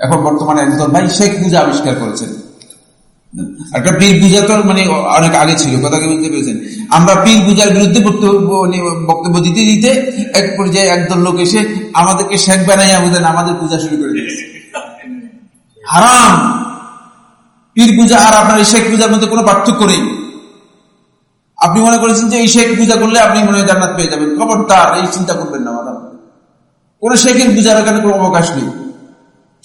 এখন বর্তমানে একজন ভাই শেখ পূজা আবিষ্কার করেছেন। একটা পীর পূজা তো মানে অনেক আগে ছিল, কথা বুঝতে পেরেছেন? আমরা পীর পূজার বিরুদ্ধে বক্তব্য বক্তব্য দিতে দিতে এক পর্যায়ে একদল লোক এসে আমাদেরকে শেখ বানাই আমাদের আমাদের পূজা শুরু করে দিয়েছে হারাম! পীর পূজা আর আপনার এই শেখ পূজার মধ্যে কোনো পার্থক্য নেই। আপনি মনে করেছেন যে এই শেখ পূজা করলে আপনি মনে হয় জান্নাত পেয়ে যাবেন? খবরদার, এই চিন্তা করবেন না মাদাম কোন শেখের পূজার এখানে কোনো অবকাশ নেই।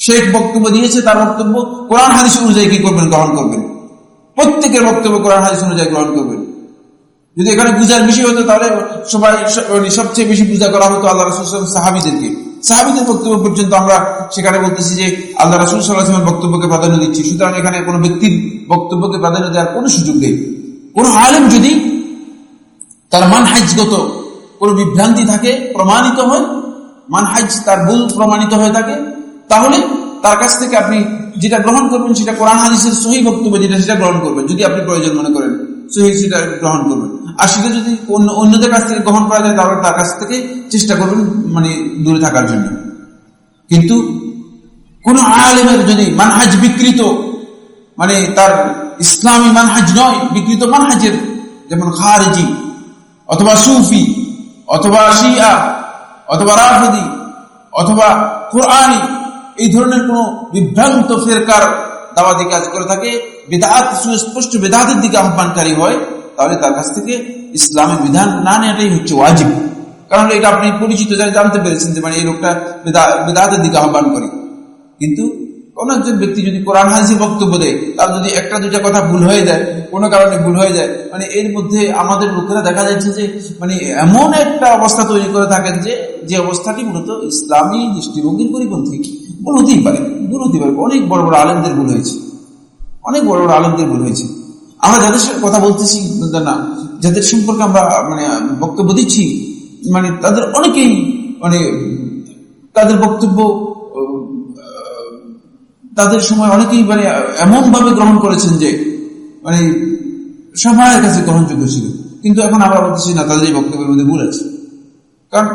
শেখ বক্তব্য দিয়েছে, তার বক্তব্য কোরআন হাদিস অনুযায়ী কি করবেন, গ্রহণ করবেন? প্রত্যেকের বক্তব্য কোরআন হাদিস অনুযায়ী গ্রহণ করবেন। যদি এখানে পূজার বিষয় হতো, তাহলে সবাই মানে সবচেয়ে বেশি পূজা করা হতো আল্লাহ রসুল সাহাবিদেরকে। সাহাবিদের বক্তব্য পর্যন্ত আমরা সেখানে বলতেছি যে, আল্লাহ রসুল সাল্লাহামের বক্তব্যকে প্রাধান্য দিচ্ছি। সুতরাং এখানে কোনো ব্যক্তির বক্তব্যকে প্রাধান্য দেওয়ার কোনো সুযোগ নেই। কোন আলেম যদি তার মানহাজগত কোন বিভ্রান্তি থাকে, প্রমাণিত হয়, মানহাজ তার ভুল প্রমাণিত হয়ে থাকে তাহলে তার কাছ থেকে আপনি যেটা গ্রহণ করবেন সেটা কোরআন, হাদিসের সহি বক্তব্য যেটা সেটা গ্রহণ করবেন, যদি আপনি প্রয়োজন মনে করেন। সহি সেটা গ্রহণ করবেন। আর সেটা যদি অন্য, অন্যদের কাছ থেকে গ্রহণ করা যায়, তাহলে তার কাছ থেকে চেষ্টা করবেন মানে দূরে থাকার জন্য। কিন্তু কোন আলেমের যদি মানহাজ বিকৃত মানে তার ইসলামী মানহাজ নয়, বিকৃত মানহাজের যেমন খারেজি, অথবা সুফি, অথবা শিয়া, অথবা রাফেদি, অথবা কোরআনি এই ধরনের কোন বিভ্রান্ত ফেরকার দাওয়াতি কাজ করে থাকে, বেদাত, সুস্পষ্ট বেদাতের দিকে আহ্বানকারী হয়, তাহলে তার কাছ থেকে ইসলামের বিধান না নেওয়াটাই হচ্ছে ওয়াজিব। কারণ এটা আপনি পরিচিত জানতে পেরেছেন যে মানে এই লোকটা বেদাতের দিকে আহ্বান করে কিন্তু কোন একজন ব্যক্তি যদি কোরআন হাজি বক্তব্য দেয়, তার যদি একটা দুটা কথা ভুল হয়ে যায়, কোনো কারণে ভুল হয়ে যায় মানে এর মধ্যে আমাদের লোকেরা দেখা যাচ্ছে যে মানে এমন একটা অবস্থা তৈরি করে থাকেন যে যে অবস্থাটি মূলত ইসলামী দৃষ্টিভঙ্গির পরিপন্থী। ভুল হতেই পারে, ভুল হতেই পারে। অনেক বড় বড় আলেমদের ভুল হয়েছে। অনেক বড় বড় আলেমদের ভুল হয়েছে। আমরা যাদের সাথে কথা বলতেছি, না যাদের সম্পর্কে আমরা মানে বক্তব্য দিচ্ছি মানে তাদের অনেকেই মানে তাদের বক্তব্য তাদের সময় অনেকেই মানে এমন ভাবে গ্রহণ করেছেন যে মানে সবার কাছে গ্রহণযোগ্য ছিল। কিন্তু এখন আমরা বলতেছি, না, তাদের এই বক্তব্যের মধ্যে ভুল আছে। কারণ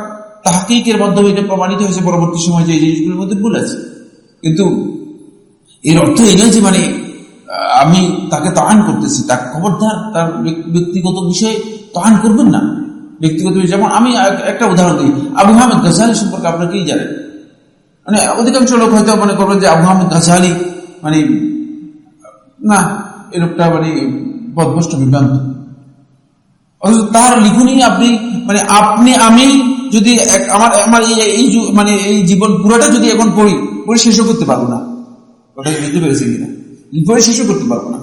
তাহকিকের মাধ্যমে এটা প্রমাণিত হয়েছে পরবর্তী সময় যে এই জিনিসগুলোর মধ্যে ভুল আছে। কিন্তু এর অর্থ এই নয় যে মানে আমি তাকে তাহান করতেছি। তার খবরদার, তার ব্যক্তিগত বিষয়ে তাহান করবেন না। ব্যক্তিগত যেমন আমি একটা উদাহরণ দিই। আবু আহমেদ গজালি সম্পর্কে আপনার কি জানেন। মানে অধিকাংশ লোক হয়তো মনে করবেন যে আবু আহমেদ গাছালি মানে না এই লোকটা মানে বদভষ্ট বিভ্রান্ত। অথচ তার লিখুনি আপনি মানে আপনি আমি যদি আমার আমার এই মানে এই জীবন পুরোটা যদি এখন পড়ি পড়ে শেষও করতে পারব না। কথা বুঝতে পেরেছি কিনা? পড়ে শেষও করতে পারব না।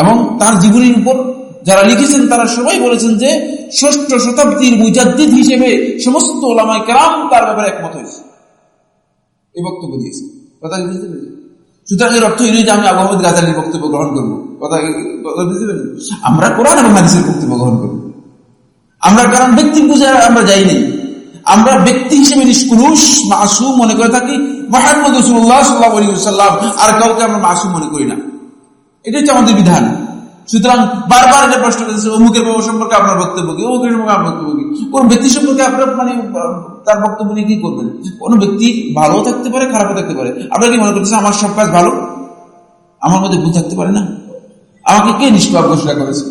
এবং তার জীবনীর উপর যারা লিখেছেন, তারা সবাই বলেছেন যে, ষষ্ঠ শতাব্দীর মুজাদ্দিদ হিসেবে সমস্ত ওলামায় কেরাম তার ব্যাপারে একমত হয়েছে। এই বক্তব্য দিয়েছে। কথা বুঝতে পেরেছি সুতরাং এর অর্থ যে আমি আবু আহমদ গাজালির বক্তব্য গ্রহণ করব। কথা বুঝতে পেরেছি আমরা কোরআন এবং হাদিসের বক্তব্য গ্রহণ করব। আমরা কারণ ব্যক্তি বুঝে আমরা যাইনি। আমরা ব্যক্তি হিসেবে নিষ্কুলুষ মাসুম মনে করে থাকি। মাহমুদ রসুল্লাহ সাল্লাহ আর কাউকে আমরা মাসুম মনে করি না। এটা হচ্ছে আমাদের বিধান। সুতরাং বারবার এটা প্রশ্ন করতেছে অমুকের বাবা সম্পর্কে আপনার বক্তব্য কি, অমুকের সম্পর্কে আপনার বক্তব্য কি? কোন ব্যক্তি সম্পর্কে আপনার মানে তার বক্তব্য নিয়ে কি করবেন? কোন ব্যক্তি ভালো থাকতে পারে, খারাপও থাকতে পারে। আপনার কি মনে করতেছেন, আমার সব কাজ ভালো? আমার মধ্যে ভুল থাকতে পারে না? আমাকে কে নিষ্পাপ ঘোষণা করেছে?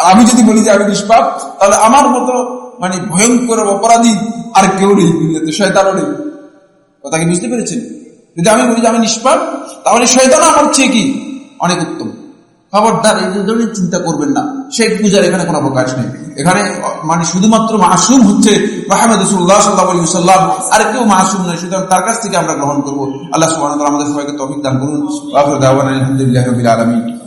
আর আমি যদি বলি যে আমি নিষ্পাপ, তাহলে আমার মতো মানে ভয়ঙ্কর অপরাধী আর কেউ নেই দুনিয়াতে, শয়তানও নেই। কথা কি বুঝতে পেরেছেন? যদি আমি বলি যে আমি নিষ্পাপ, তাহলে শয়তান আমার চেয়ে কি? অনেক উত্তম। খবরদার, এই ধরনের চিন্তা করবেন না। শেখ পূজার এখানে কোনো অবকাশ নেই। এখানে মানে শুধুমাত্র মাসুম হচ্ছে মাহমদ সাল্লাম আর কেউ মাসুম নয়। সুতরাং তার কাছ থেকে আমরা গ্রহণ করব। আল্লাহ সুবাহ আমাদের সবাইকে তফিক দান করুন। আলমী